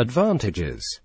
Advantages.